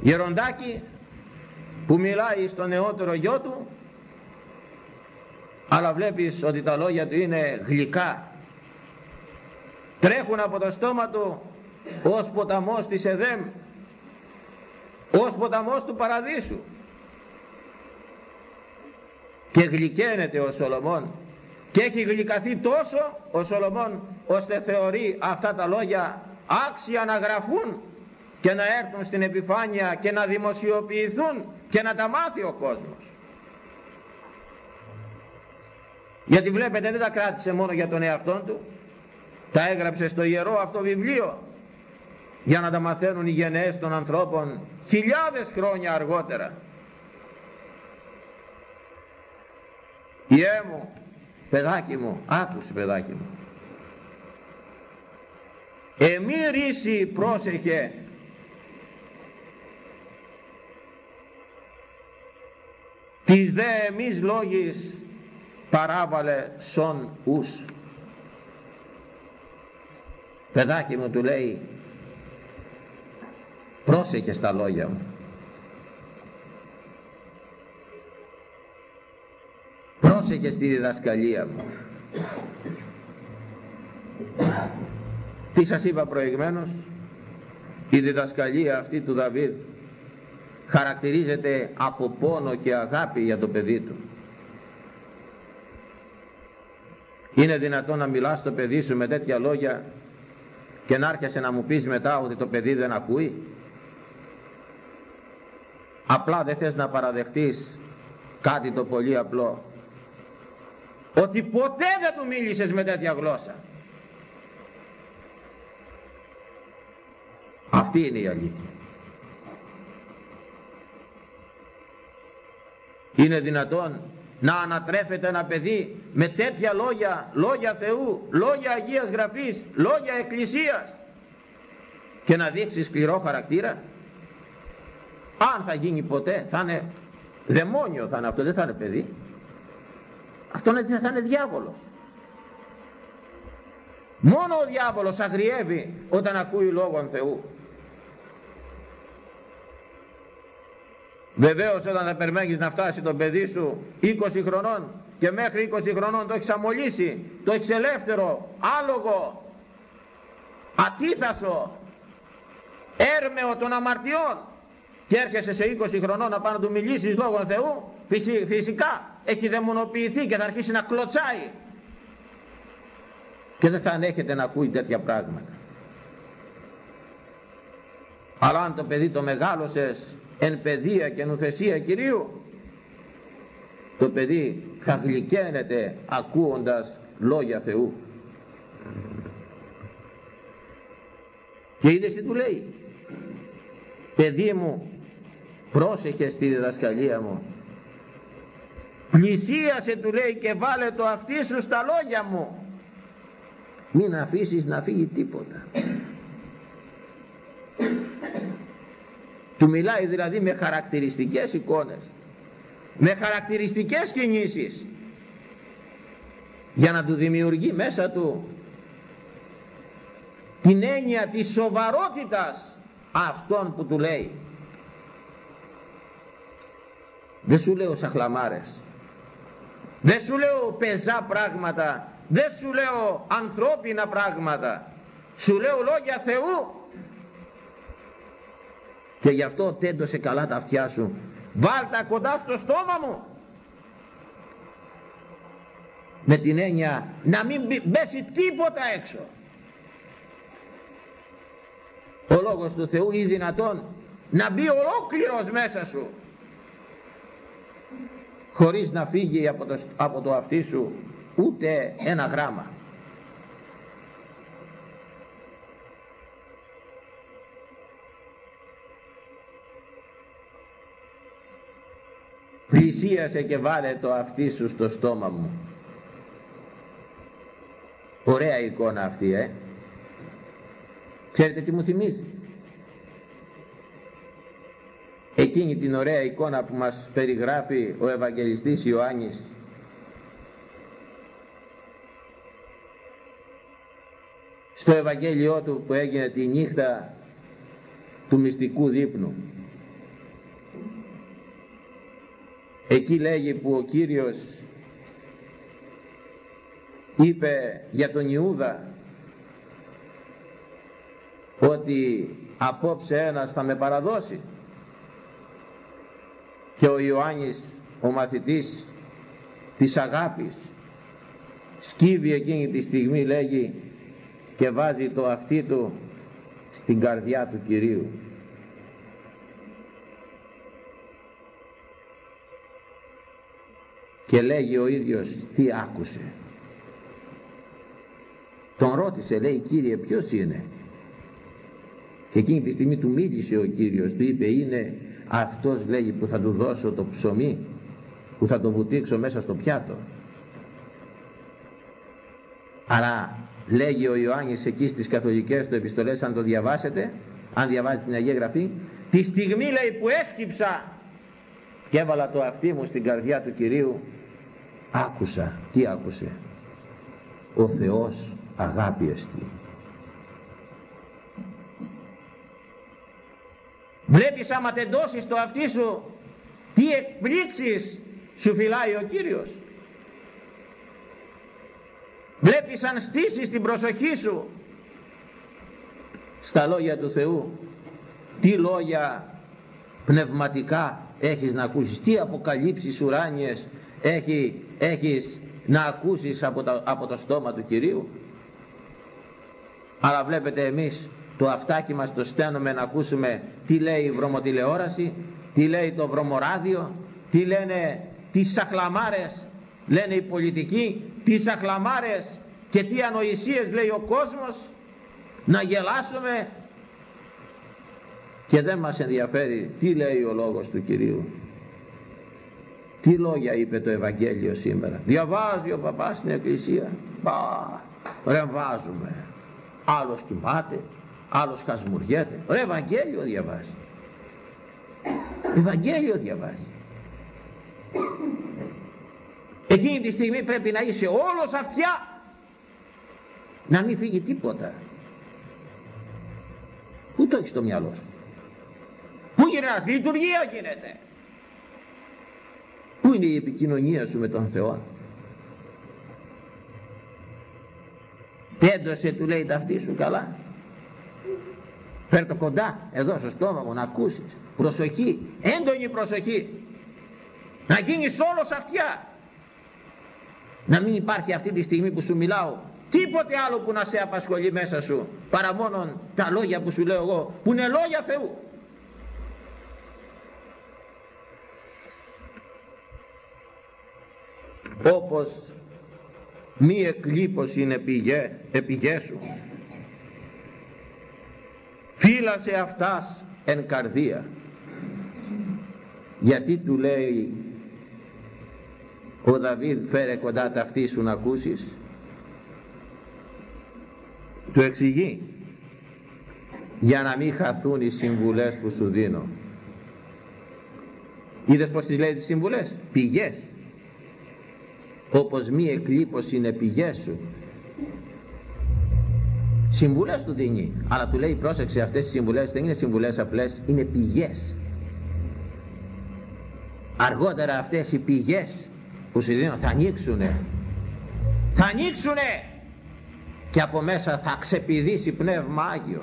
γεροντάκι που μιλάει στο νεότερο γιο του, αλλά βλέπεις ότι τα λόγια του είναι γλυκά, τρέχουν από το στόμα του ως ποταμός της Εδέμ, ως ποταμός του Παραδείσου. Και γλυκαίνεται ο Σολομών. Και έχει γλυκαθεί τόσο ο Σολομών ώστε θεωρεί αυτά τα λόγια άξια να γραφούν και να έρθουν στην επιφάνεια και να δημοσιοποιηθούν και να τα μάθει ο κόσμος. Γιατί βλέπετε δεν τα κράτησε μόνο για τον εαυτό του, τα έγραψε στο ιερό αυτό βιβλίο για να τα μαθαίνουν οι γενναίες των ανθρώπων χιλιάδες χρόνια αργότερα. Ιέ μου, παιδάκι μου, άκουσε παιδάκι μου. Εμή ρίση πρόσεχε τις δε εμείς λόγεις παράβαλε σον ους. Παιδάκι μου του λέει πρόσεχε στα λόγια μου. πρόσεχε στη διδασκαλία μου τι σας είπα προηγμένως η διδασκαλία αυτή του Δαβίδ χαρακτηρίζεται από πόνο και αγάπη για το παιδί του. Είναι δυνατόν να μιλάς στο παιδί σου με τέτοια λόγια και να άρχισε να μου πεις μετά ότι το παιδί δεν ακούει; Απλά δεν θες να παραδεχτείς κάτι το πολύ απλό. Ότι ποτέ δεν του μίλησες με τέτοια γλώσσα. Αυτή είναι η αλήθεια είναι δυνατόν να ανατρέφεται ένα παιδί με τέτοια λόγια, λόγια Θεού, λόγια Αγίας Γραφής, λόγια Εκκλησίας και να δείξει σκληρό χαρακτήρα. Αν θα γίνει ποτέ, θα είναι δαιμόνιο θα είναι αυτό, δεν θα είναι παιδί. Αυτό θα είναι διάβολος. Μόνο ο διάβολος αγριεύει όταν ακούει λόγον Θεού. Βεβαίως όταν θα περιμένεις να φτάσει το παιδί σου 20 χρονών και μέχρι 20 χρονών το έχεις αμολύσει, το έχεις ελεύθερο, άλογο, ατίθασο, έρμεο των αμαρτιών και έρχεσαι σε 20 χρονών να πάει να του μιλήσεις λόγω Θεού, φυσικά έχει δαιμονοποιηθεί και θα αρχίσει να κλωτσάει και δεν θα ανέχεται να ακούει τέτοια πράγματα. Αλλά αν το παιδί το μεγάλωσες εν παιδεία και νουθεσία Κυρίου, το παιδί θα γλυκαίνεται ακούοντας λόγια Θεού. Και είδες τι του λέει. Παιδί μου, πρόσεχε στη διδασκαλία μου. Πλησίασε του λέει και βάλε το αυτί σου στα λόγια μου μην αφήσεις να φύγει τίποτα του μιλάει δηλαδή με χαρακτηριστικές εικόνες με χαρακτηριστικές κινήσεις για να του δημιουργεί μέσα του την έννοια της σοβαρότητας αυτών που του λέει. Δεν σου λέω σαχλαμάρες. Δεν σου λέω πεζά πράγματα. Δεν σου λέω ανθρώπινα πράγματα. Σου λέω λόγια Θεού και γι' αυτό τέντωσε καλά τα αυτιά σου. Βάλτα κοντά στο στόμα μου. Με την έννοια να μην μπέσει τίποτα έξω. Ο λόγος του Θεού είναι δυνατόν να μπει ολόκληρος μέσα σου. Χωρίς να φύγει από το, από το αυτί σου ούτε ένα γράμμα. Πλησίασε και βάλε το αυτί σου στο στόμα μου. Ωραία εικόνα αυτή, ε. Ξέρετε τι μου θυμίζει; Εκείνη την ωραία εικόνα που μας περιγράφει ο Ευαγγελιστής Ιωάννης στο Ευαγγέλιό του που έγινε τη νύχτα του μυστικού δείπνου. Εκεί λέγει που ο Κύριος είπε για τον Ιούδα ότι απόψε ένας θα με παραδώσει και ο Ιωάννης ο μαθητής της αγάπης σκύβει εκείνη τη στιγμή λέγει και βάζει το αυτί του στην καρδιά του Κυρίου. Και λέγει ο ίδιος τι άκουσε; Τον ρώτησε λέει Κύριε ποιος είναι; Και εκείνη τη στιγμή του μίλησε ο Κύριος, του είπε είναι αυτός λέγει που θα του δώσω το ψωμί, που θα το βουτήξω μέσα στο πιάτο. Αλλά λέγει ο Ιωάννης εκεί στις καθολικές του επιστολές αν το διαβάσετε αν διαβάζετε την Αγία Γραφή τη στιγμή λέει που έσκυψα και έβαλα το αυτί μου στην καρδιά του Κυρίου άκουσα, τι άκουσε; Ο Θεός αγάπη εστί βλέπεις άμα τεντώσεις το αυτί σου τι εκπλήξεις σου φυλάει ο Κύριος Βλέπεις αν στήσεις την προσοχή σου στα λόγια του Θεού. Τι λόγια πνευματικά έχεις να ακούσεις. Τι αποκαλύψεις ουράνιες έχει, έχεις να ακούσεις από, από το στόμα του Κυρίου. Αλλά βλέπετε εμείς το αυτάκι μας το στέλνουμε να ακούσουμε τι λέει η βρωμοτηλεόραση, τι λέει το βρωμοράδιο, τι λένε τις σαχλαμάρες λένε οι πολιτικοί τις σαχλαμάρες και τι ανοησίες λέει ο κόσμος να γελάσουμε και δεν μας ενδιαφέρει τι λέει ο λόγος του Κυρίου τι λόγια είπε το Ευαγγέλιο σήμερα; Διαβάζει ο παπάς στην εκκλησία Μπα, ρεμβάζουμε άλλος κοιμάται άλλος χασμουριέται ρε Ευαγγέλιο διαβάζει Ευαγγέλιο διαβάζει Εκείνη τη στιγμή πρέπει να είσαι όλος αυτιά να μην φύγει τίποτα. Πού το έχεις στο μυαλό σου; Πού γυρνάς, λειτουργία γίνεται. Πού είναι η επικοινωνία σου με τον Θεό; Τέντωσε του λέει τα αυτή σου καλά. Φέρ το κοντά εδώ στο στόμα μου να ακούσεις. Προσοχή, έντονη προσοχή. Να γίνεις όλος αυτιά. Να μην υπάρχει αυτή τη στιγμή που σου μιλάω τίποτε άλλο που να σε απασχολεί μέσα σου παρά μόνο τα λόγια που σου λέω εγώ που είναι λόγια Θεού. Όπως μη εκλείπωση είναι πηγέ, σου. Φύλασε αυτάς εν καρδία. Γιατί του λέει ο Δαβίδ φέρε κοντά τα αυτή σου να ακούσεις του εξηγεί για να μην χαθούν οι συμβουλές που σου δίνω είδες πως τις λέει τις συμβουλές; Πηγές όπως μη εκλείπωση είναι πηγές σου. Συμβουλές του δίνει αλλά του λέει πρόσεξε αυτές οι συμβουλές δεν είναι συμβουλές απλές είναι πηγές. Αργότερα αυτές οι πηγές που σου δίνω θα ανοίξουνε. Θα ανοίξουνε! Και από μέσα θα ξεπηδήσει πνεύμα Άγιο.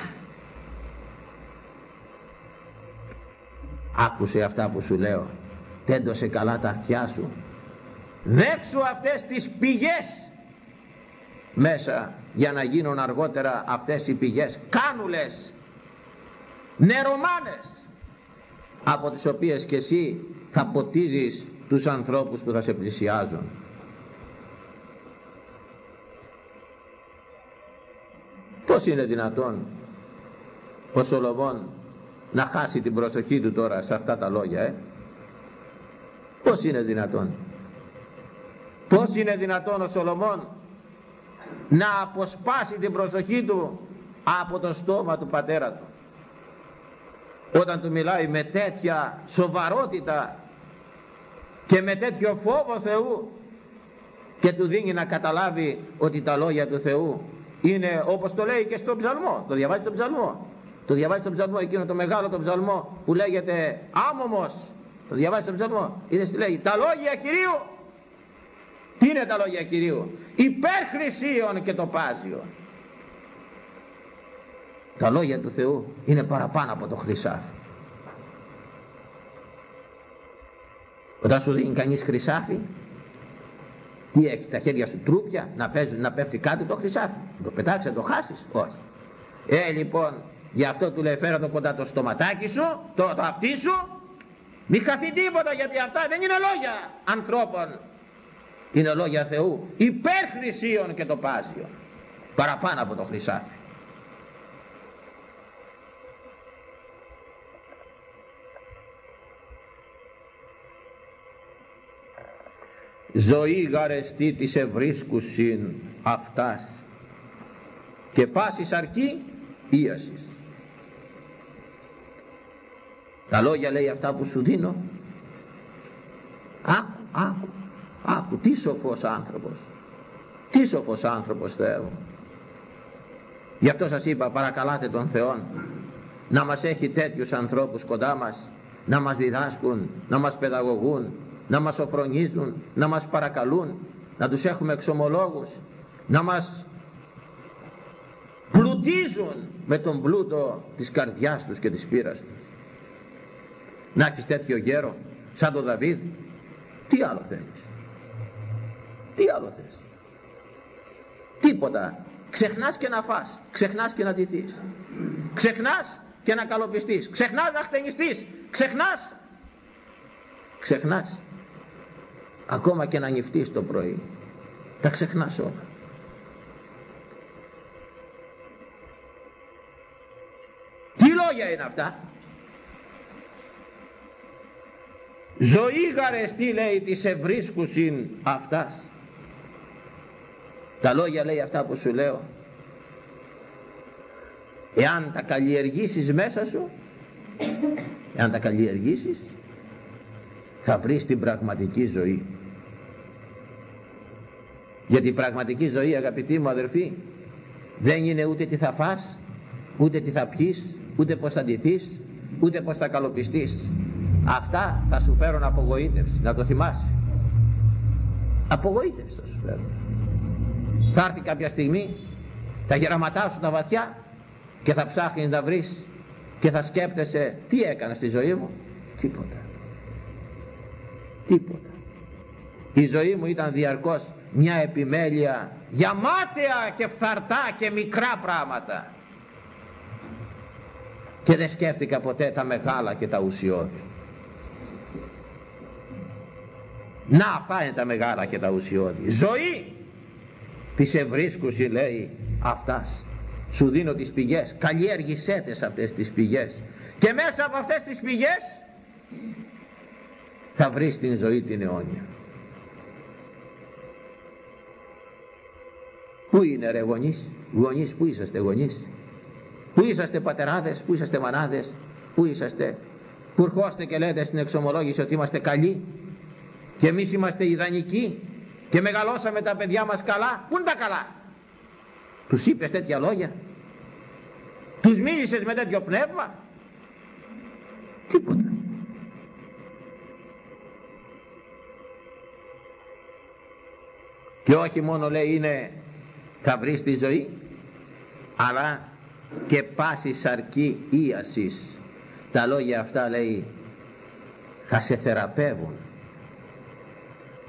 Άκουσε αυτά που σου λέω. Τέντωσε καλά τα αυτιά σου δέξου αυτές τις πηγές μέσα για να γίνουν αργότερα αυτές οι πηγές κάνουλες νερομάνες από τις οποίες και εσύ θα ποτίζεις τους ανθρώπους που θα σε πλησιάζουν. Πως είναι δυνατόν ο Σολομών να χάσει την προσοχή του τώρα σε αυτά τα λόγια ε; πως είναι δυνατόν; Πως είναι δυνατόν ο Σολομών να αποσπάσει την προσοχή του από το στόμα του πατέρα του; Όταν του μιλάει με τέτοια σοβαρότητα και με τέτοιο φόβο Θεού και του δίνει να καταλάβει ότι τα λόγια του Θεού είναι όπως το λέει και στον ψαλμό το διαβάζει τον ψαλμό το διαβάζει τον ψαλμό εκείνο το μεγάλο το ψαλμό που λέγεται άμωμος το διαβάζει τον ψαλμό είδες τι λέει τα λόγια Κυρίου τι είναι τα λόγια Κυρίου; Υπέρ και το πάζιο τα λόγια του Θεού είναι παραπάνω από το χρυσάφι. Όταν σου δίνει κανείς χρυσάφι τι έχεις στα χέρια σου τρούπια να, παίζει, να πέφτει κάτι το χρυσάφι. Το πετάξεις να το χάσεις. Όχι. Ε λοιπόν γι' αυτό του λέει φέρα το κοντά το στοματάκι σου το, το αυτί σου. Μη χαθεί τίποτα γιατί αυτά δεν είναι λόγια ανθρώπων είναι λόγια Θεού. Υπέρ χρυσίων και το πάσιο παραπάνω από το χρυσάφι ζωή γαρεστή της ευρίσκουσιν αυτάς και πάσης αρκεί ίασης. Τα λόγια λέει αυτά που σου δίνω. Άκου, άκου, άκου τι σοφός άνθρωπος τι σοφός άνθρωπος Θεό γι' αυτό σας είπα παρακαλάτε τον Θεό να μας έχει τέτοιους ανθρώπους κοντά μας να μας διδάσκουν, να μας παιδαγωγούν να μας οφρονίζουν, να μας παρακαλούν, να τους έχουμε εξομολόγους, να μας πλουτίζουν με τον πλούτο της καρδιάς τους και της πείρας τους. Να έχεις τέτοιο γέρο, σαν τον Δαβίδ, τι άλλο θέλεις; Τι άλλο θες; Τίποτα. Ξεχνάς και να φας, ξεχνάς και να ντυθείς. Ξεχνάς και να καλοπιστείς, ξεχνάς να χτενιστείς, ξεχνάς. Ξεχνάς ακόμα και να νυχτείς το πρωί τα ξεχνάς όλα τι λόγια είναι αυτά; Ζωή γαρεστή λέει της ευρίσκουσιν αυτάς τα λόγια λέει αυτά που σου λέω. Εάν τα καλλιεργήσεις μέσα σου εάν τα καλλιεργήσεις θα βρεις την πραγματική ζωή. Γιατί η πραγματική ζωή αγαπητοί μου αδερφοί δεν είναι ούτε τι θα φας ούτε τι θα πιείς ούτε πως θα ντυθείς ούτε πως θα καλοπιστείς. Αυτά θα σου φέρουν απογοήτευση. Να το θυμάσαι. Απογοήτευση θα σου φέρουν θα έρθει κάποια στιγμή θα γεραματάσουν τα βαθιά και θα ψάχνεις να βρεις και θα σκέπτεσαι τι έκανα στη ζωή μου; Τίποτα. Τίποτα. Η ζωή μου ήταν διαρκώς μια επιμέλεια για μάταια και φθαρτά και μικρά πράγματα. Και δεν σκέφτηκα ποτέ τα μεγάλα και τα ουσιώδη. Να αυτά είναι τα μεγάλα και τα ουσιώδη. Ζωή της ευρίσκουση λέει αυτάς. Σου δίνω τις πηγές. Καλλιέργησέ τες αυτές τις πηγές. Και μέσα από αυτές τις πηγές θα βρεις την ζωή την αιώνια. Πού είναι ρε γονείς, γονείς, πού είσαστε γονείς, πού είσαστε πατεράδες, πού είσαστε μανάδες, πού είσαστε, που ερχόστε και λέτε στην εξομολόγηση ότι είμαστε καλοί και εμείς είμαστε ιδανικοί; Και μεγαλώσαμε τα παιδιά μας καλά, πού είναι τα καλά; Τους είπες τέτοια λόγια, τους μίλησες με τέτοιο πνεύμα, τίποτα. Και όχι μόνο λέει είναι θα βρεις τη ζωή αλλά και πάσης σαρκή ίασης τα λόγια αυτά λέει θα σε θεραπεύουν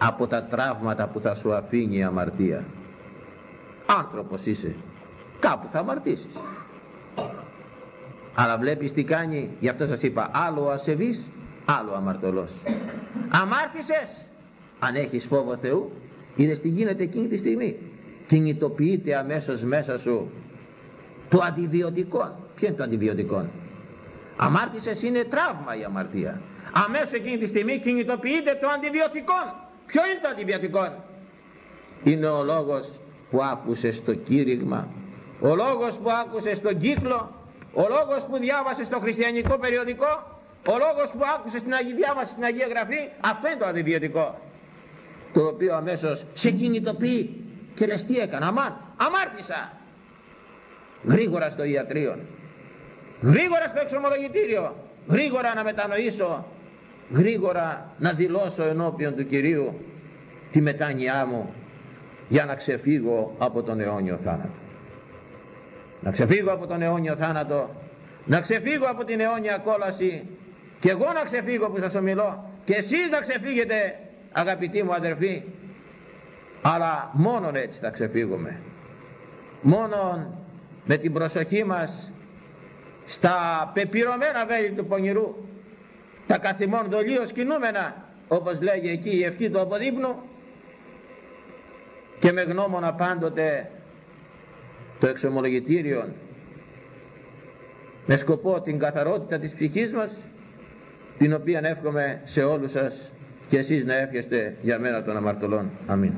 από τα τραύματα που θα σου αφήνει η αμαρτία άνθρωπος είσαι κάπου θα αμαρτήσεις αλλά βλέπεις τι κάνει γι' αυτό σας είπα άλλο ασεβής άλλο αμαρτωλός αμάρτησες αν έχεις φόβο Θεού είδες τι γίνεται εκείνη τη στιγμή κινητοποιείται αμέσως μέσα σου το αντιβιωτικό. Ποιο είναι το αντιβιωτικό. Αμάρτησες είναι τραύμα η αμαρτία. Αμέσως εκείνη τη στιγμή κινητοποιείται το αντιβιωτικό. Ποιο είναι το αντιβιωτικό; Είναι ο λόγος που άκουσες στο κήρυγμα. Ο λόγος που άκουσες στον κύκλο. Ο λόγος που διάβασες στο χριστιανικό περιοδικό. Ο λόγος που άκουσες την Αγία διάβαση στην Αγία Γραφή. Αυτό είναι το αντιβιωτικό. Το οποίο αμέσως σε κινητοποιεί και λες τι έκανα, αμάν, αμάρτησα. Γρήγορα στο ιατρείο, γρήγορα στο εξομολογητήριο, γρήγορα να μετανοήσω, γρήγορα να δηλώσω ενώπιον του Κυρίου τη μετάνοιά μου για να ξεφύγω από τον αιώνιο θάνατο. Να ξεφύγω από τον αιώνιο θάνατο, να ξεφύγω από την αιώνια κόλαση και εγώ να ξεφύγω που σας ομιλώ και εσείς να ξεφύγετε αγαπητοί μου αδερφοί. Αλλά μόνον έτσι θα ξεφύγουμε. Μόνον με την προσοχή μας στα πεπειρωμένα βέλη του πονηρού τα καθημών δολίως κινούμενα όπως λέγει εκεί η ευχή του αποδείπνου και με γνώμονα πάντοτε το εξομολογητήριο με σκοπό την καθαρότητα της ψυχής μας την οποία εύχομαι σε όλους σας και εσείς να εύχεστε για μένα των αμαρτωλών. Αμήν.